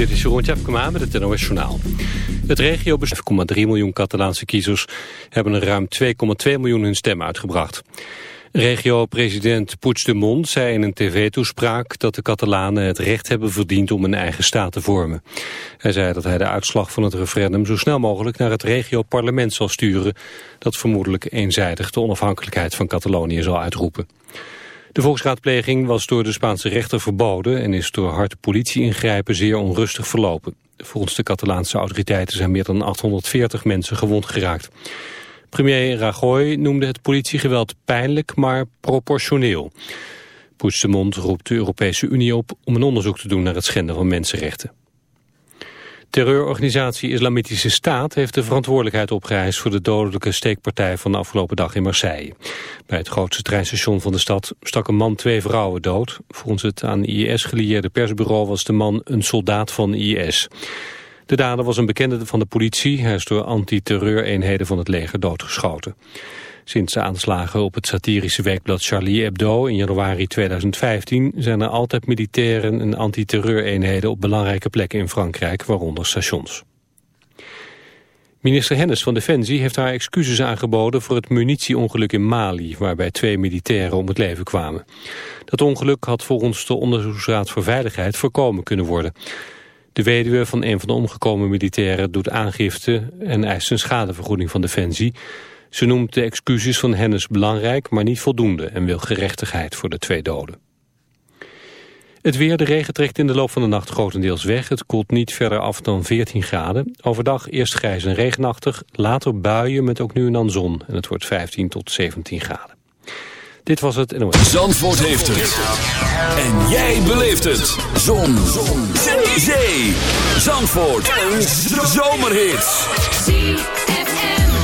Dit is Jeroen Tjepkema met het NOS Journaal. Het regio 5,3 miljoen Catalaanse kiezers hebben er ruim 2,2 miljoen hun stem uitgebracht. Regio-president Puigdemont zei in een tv-toespraak dat de Catalanen het recht hebben verdiend om een eigen staat te vormen. Hij zei dat hij de uitslag van het referendum zo snel mogelijk naar het regio-parlement zal sturen, dat vermoedelijk eenzijdig de onafhankelijkheid van Catalonië zal uitroepen. De volksraadpleging was door de Spaanse rechter verboden en is door hard politie-ingrijpen zeer onrustig verlopen. Volgens de Catalaanse autoriteiten zijn meer dan 840 mensen gewond geraakt. Premier Rajoy noemde het politiegeweld pijnlijk, maar proportioneel. Puigdemont roept de Europese Unie op om een onderzoek te doen naar het schenden van mensenrechten. Terreurorganisatie Islamitische Staat heeft de verantwoordelijkheid opgeëist voor de dodelijke steekpartij van de afgelopen dag in Marseille. Bij het grootste treinstation van de stad stak een man twee vrouwen dood. Volgens het aan IS gelieerde persbureau was de man een soldaat van IS. De dader was een bekende van de politie. Hij is door antiterreureenheden van het leger doodgeschoten. Sinds de aanslagen op het satirische weekblad Charlie Hebdo in januari 2015 zijn er altijd militairen en antiterreureenheden op belangrijke plekken in Frankrijk, waaronder stations. Minister Hennis van Defensie heeft haar excuses aangeboden voor het munitieongeluk in Mali, waarbij twee militairen om het leven kwamen. Dat ongeluk had volgens de Onderzoeksraad voor Veiligheid voorkomen kunnen worden. De weduwe van een van de omgekomen militairen doet aangifte en eist een schadevergoeding van Defensie. Ze noemt de excuses van Hennis belangrijk, maar niet voldoende en wil gerechtigheid voor de twee doden. Het weer, de regen trekt in de loop van de nacht grotendeels weg. Het koelt niet verder af dan 14 graden. Overdag eerst grijs en regenachtig, later buien met ook nu en dan zon. En het wordt 15 tot 17 graden. Dit was het NOS. Zandvoort heeft het. En jij beleeft het. Zon. zon. Zee. Zandvoort. Een zomerhit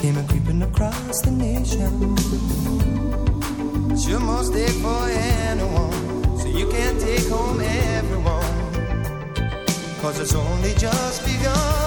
Came creeping across the nation. Must for so you can take home. Cause it's only just begun.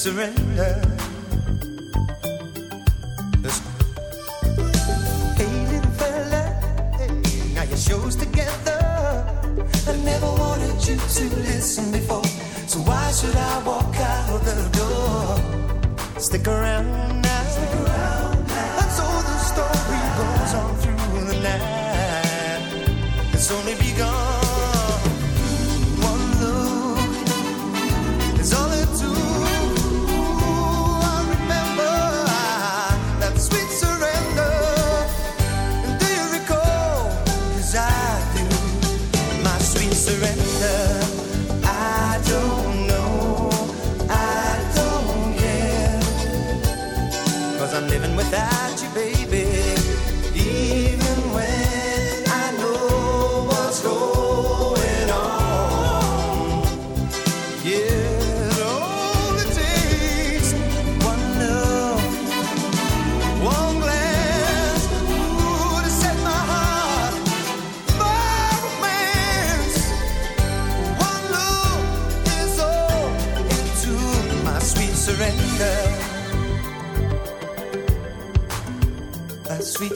Surrender. Fella, together. I never wanted you to listen before, so why should I walk out the door? Stick around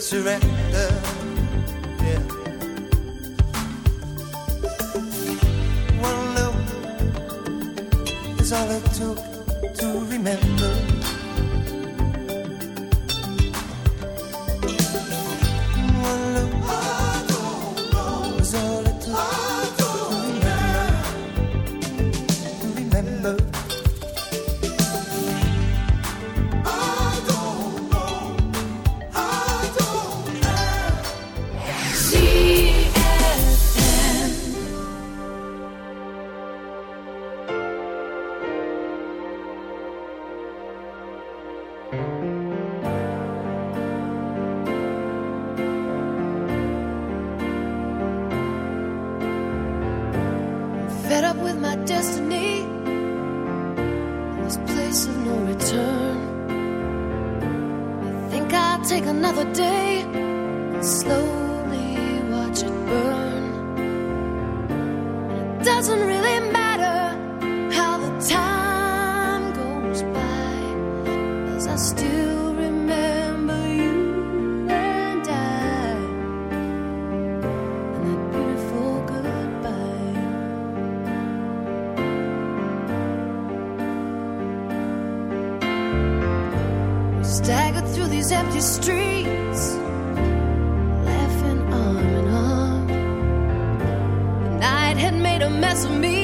surrender. Yeah. One look is all it took mess with me.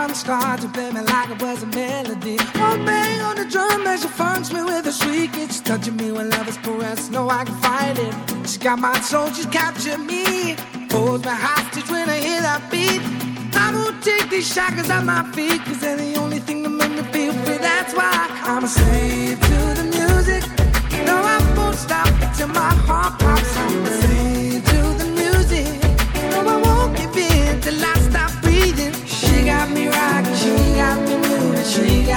from the start to play me like it was a melody. One bang on the drum as she funks me with a shriek. It's touching me when love is. No, I can fight it. She got my soul, she's captured me. Holds me hostage when I hear that beat. I won't take these shackles off my feet, cause they're the only thing that make me feel free. That's why I'm a slave to the music. No, I won't stop till my heart pops.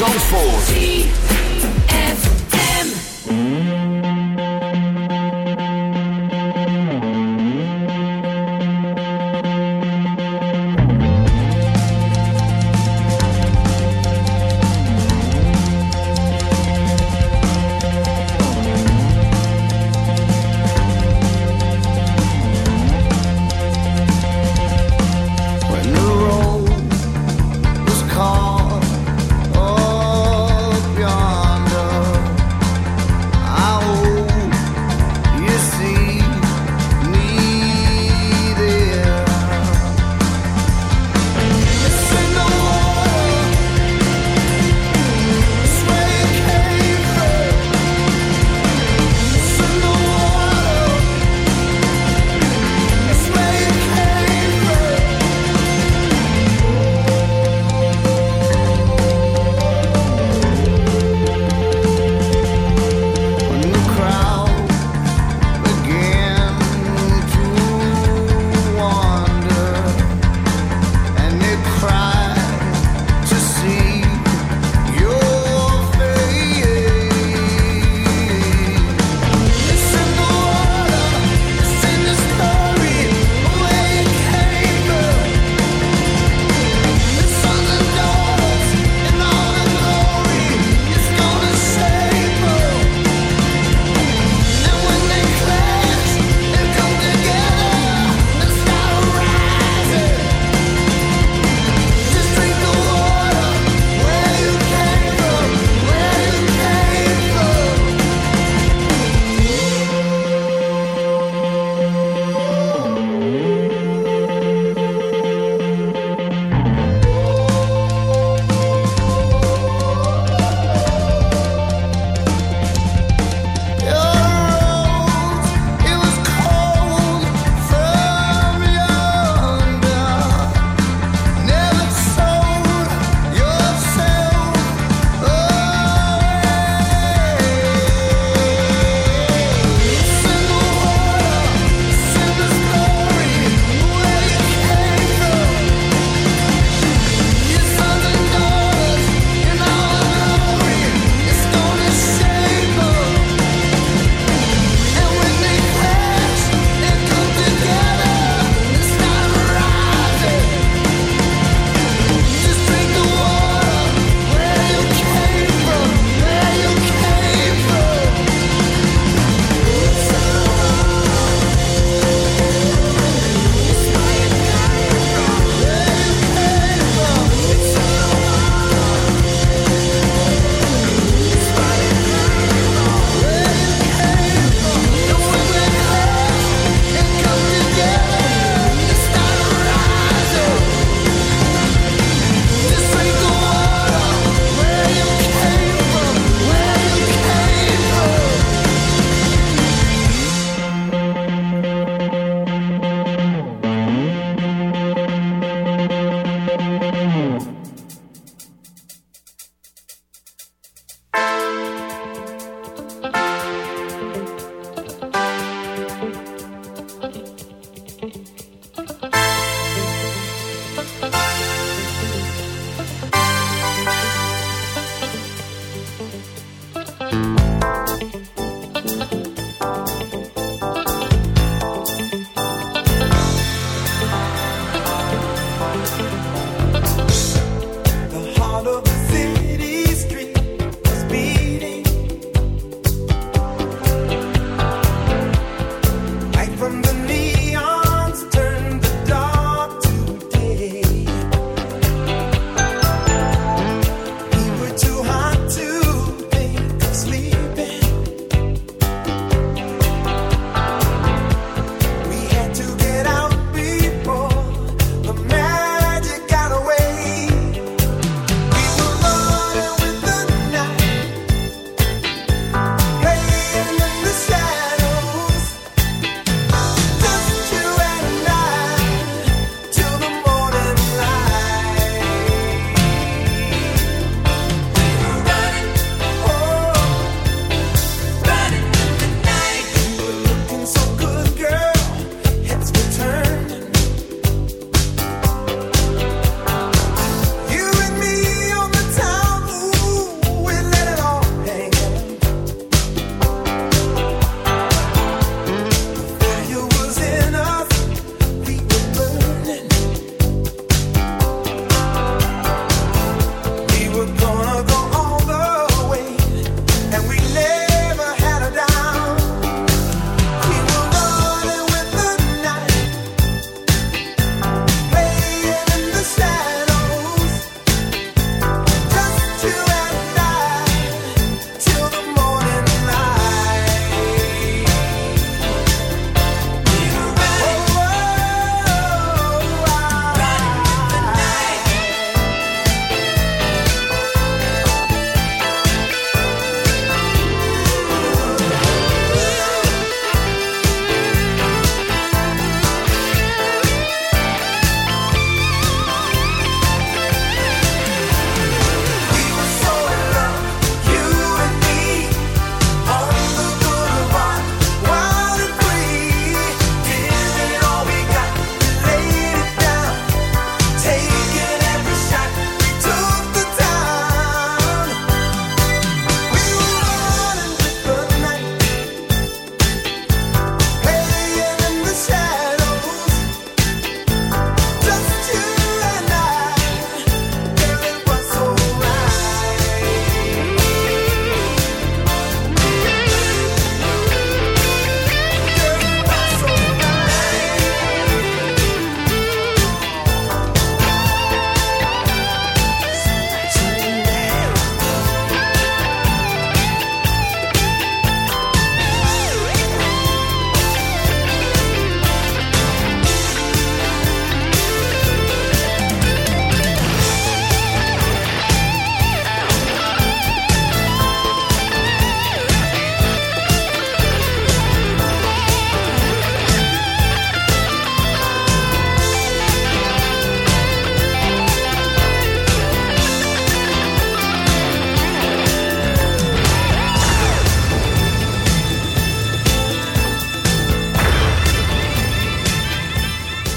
Zandvoort.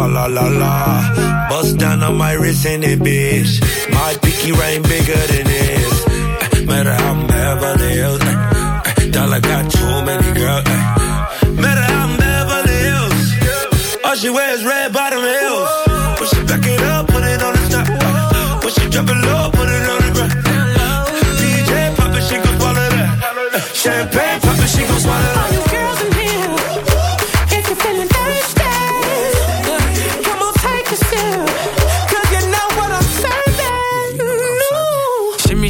Swallow la la. Bust down on my wrist in it, bitch. My pinky ring bigger than this. Matter how